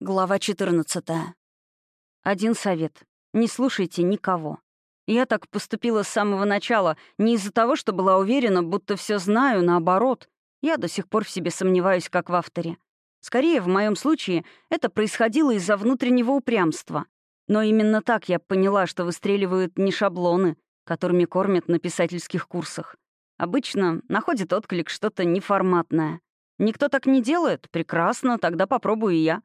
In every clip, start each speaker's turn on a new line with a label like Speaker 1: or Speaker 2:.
Speaker 1: Глава 14. Один совет. Не слушайте никого. Я так поступила с самого начала, не из-за того, что была уверена, будто все знаю, наоборот. Я до сих пор в себе сомневаюсь, как в авторе. Скорее, в моем случае, это происходило из-за внутреннего упрямства. Но именно так я поняла, что выстреливают не шаблоны, которыми кормят на писательских курсах. Обычно находит отклик что-то неформатное. Никто так не делает? Прекрасно, тогда попробую и я.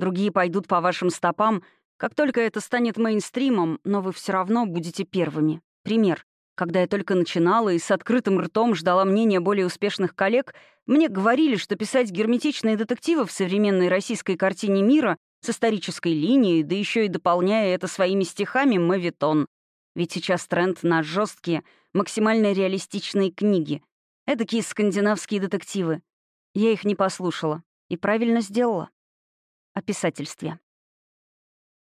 Speaker 1: Другие пойдут по вашим стопам, как только это станет мейнстримом, но вы все равно будете первыми. Пример. Когда я только начинала и с открытым ртом ждала мнения более успешных коллег, мне говорили, что писать герметичные детективы в современной российской картине мира с исторической линией, да еще и дополняя это своими стихами, мавитон. Ведь сейчас тренд на жесткие, максимально реалистичные книги. Эдакие скандинавские детективы. Я их не послушала. И правильно сделала о писательстве.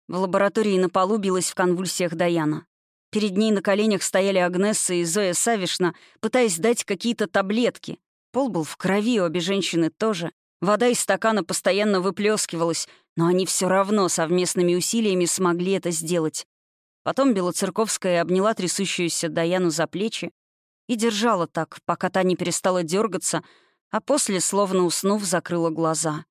Speaker 1: В лаборатории на полу билась в конвульсиях Даяна. Перед ней на коленях стояли Агнесса и Зоя Савишна, пытаясь дать какие-то таблетки. Пол был в крови, обе женщины тоже. Вода из стакана постоянно выплескивалась, но они все равно совместными усилиями смогли это сделать. Потом Белоцерковская обняла трясущуюся Даяну за плечи и держала так, пока та не перестала дергаться, а после, словно уснув, закрыла глаза.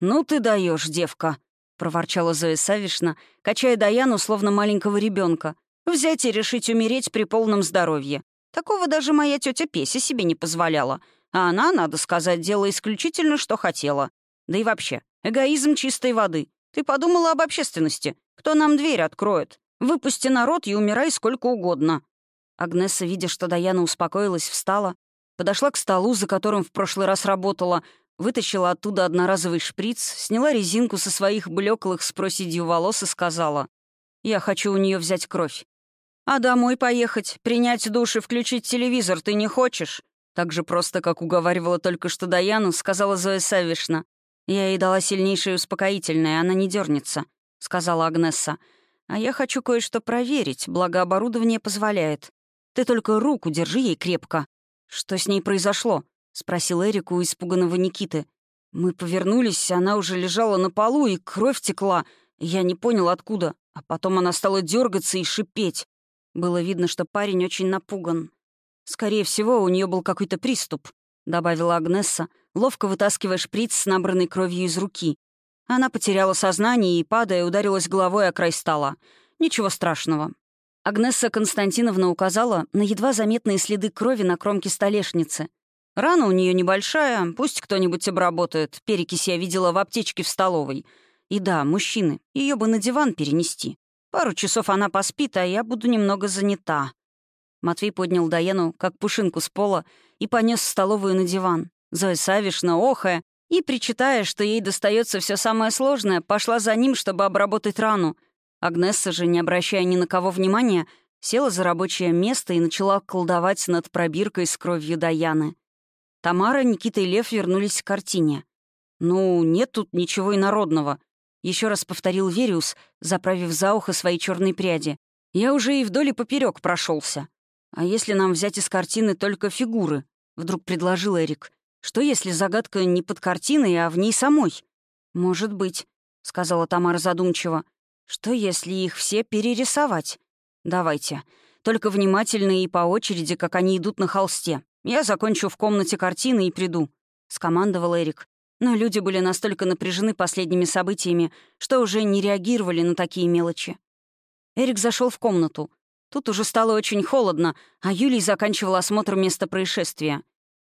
Speaker 1: «Ну ты даешь, девка», — проворчала Зоя Савишна, качая Даяну, словно маленького ребенка. «Взять и решить умереть при полном здоровье. Такого даже моя тетя Песя себе не позволяла. А она, надо сказать, делала исключительно, что хотела. Да и вообще, эгоизм чистой воды. Ты подумала об общественности. Кто нам дверь откроет? Выпусти народ и умирай сколько угодно». Агнесса, видя, что Даяна успокоилась, встала, подошла к столу, за которым в прошлый раз работала, Вытащила оттуда одноразовый шприц, сняла резинку со своих блеклых с проседью волос и сказала, «Я хочу у нее взять кровь». «А домой поехать, принять душ и включить телевизор ты не хочешь?» Так же просто, как уговаривала только что Даяну, сказала Зоя Савишна. «Я ей дала сильнейшее успокоительное, она не дернется, сказала Агнесса. «А я хочу кое-что проверить, благо оборудование позволяет. Ты только руку держи ей крепко». «Что с ней произошло?» — спросил Эрик у испуганного Никиты. Мы повернулись, она уже лежала на полу, и кровь текла. Я не понял, откуда. А потом она стала дергаться и шипеть. Было видно, что парень очень напуган. «Скорее всего, у нее был какой-то приступ», — добавила Агнесса, ловко вытаскивая шприц с набранной кровью из руки. Она потеряла сознание и, падая, ударилась головой о край стола. Ничего страшного. Агнесса Константиновна указала на едва заметные следы крови на кромке столешницы. Рана у нее небольшая, пусть кто-нибудь обработает. Перекись я видела в аптечке в столовой. И да, мужчины, ее бы на диван перенести. Пару часов она поспит, а я буду немного занята. Матвей поднял Даяну, как пушинку с пола, и понес в столовую на диван. Зоя Савишна, охая, и, причитая, что ей достается все самое сложное, пошла за ним, чтобы обработать рану. Агнесса же, не обращая ни на кого внимания, села за рабочее место и начала колдовать над пробиркой с кровью Даяны. Тамара, Никита и Лев вернулись к картине. «Ну, нет тут ничего инородного», — еще раз повторил Вериус, заправив за ухо свои черные пряди. «Я уже и вдоль и поперек прошелся. А если нам взять из картины только фигуры?» — вдруг предложил Эрик. «Что если загадка не под картиной, а в ней самой?» «Может быть», — сказала Тамара задумчиво. «Что если их все перерисовать?» «Давайте. Только внимательно и по очереди, как они идут на холсте. «Я закончу в комнате картины и приду», — скомандовал Эрик. Но люди были настолько напряжены последними событиями, что уже не реагировали на такие мелочи. Эрик зашел в комнату. Тут уже стало очень холодно, а Юлий заканчивал осмотр места происшествия.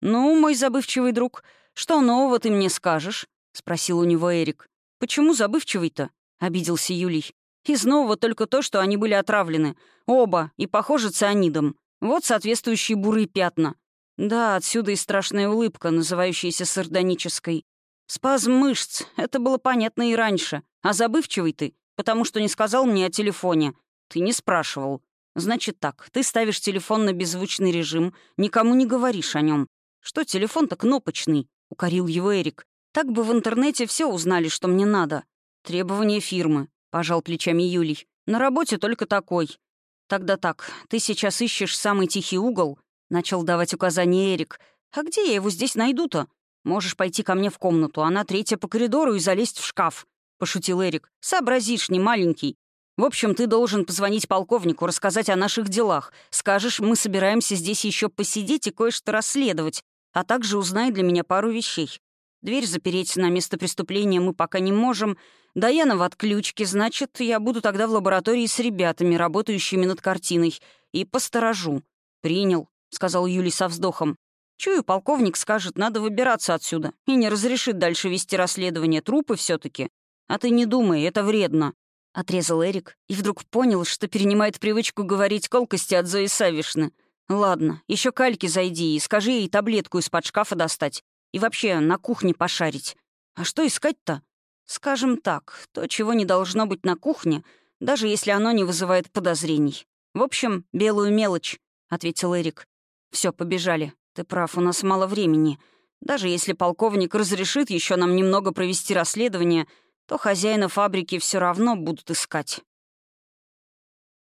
Speaker 1: «Ну, мой забывчивый друг, что нового ты мне скажешь?» — спросил у него Эрик. «Почему забывчивый-то?» — обиделся Юлий. «Из нового только то, что они были отравлены. Оба, и похожи цианидом. Вот соответствующие бурые пятна. Да, отсюда и страшная улыбка, называющаяся сардонической. Спазм мышц, это было понятно и раньше. А забывчивый ты, потому что не сказал мне о телефоне. Ты не спрашивал. Значит так, ты ставишь телефон на беззвучный режим, никому не говоришь о нем. Что телефон-то кнопочный, укорил его Эрик. Так бы в интернете все узнали, что мне надо. Требования фирмы, пожал плечами Юлий. На работе только такой. Тогда так, ты сейчас ищешь самый тихий угол, Начал давать указания Эрик. «А где я его здесь найду-то? Можешь пойти ко мне в комнату, она третья по коридору и залезть в шкаф. — пошутил Эрик. «Сообразишь, не маленький. В общем, ты должен позвонить полковнику, рассказать о наших делах. Скажешь, мы собираемся здесь еще посидеть и кое-что расследовать, а также узнай для меня пару вещей. Дверь запереть на место преступления мы пока не можем. Даяна в отключке, значит, я буду тогда в лаборатории с ребятами, работающими над картиной, и посторожу». «Принял», — сказал Юлий со вздохом. Чую, полковник скажет, надо выбираться отсюда и не разрешит дальше вести расследование трупы все таки А ты не думай, это вредно. Отрезал Эрик и вдруг понял, что перенимает привычку говорить колкости от Зои Савишны. «Ладно, еще кальки зайди и скажи ей таблетку из-под шкафа достать. И вообще на кухне пошарить. А что искать-то? Скажем так, то, чего не должно быть на кухне, даже если оно не вызывает подозрений. В общем, белую мелочь», — ответил Эрик. Все, побежали. «Ты прав, у нас мало времени. Даже если полковник разрешит еще нам немного провести расследование, то хозяина фабрики все равно будут искать».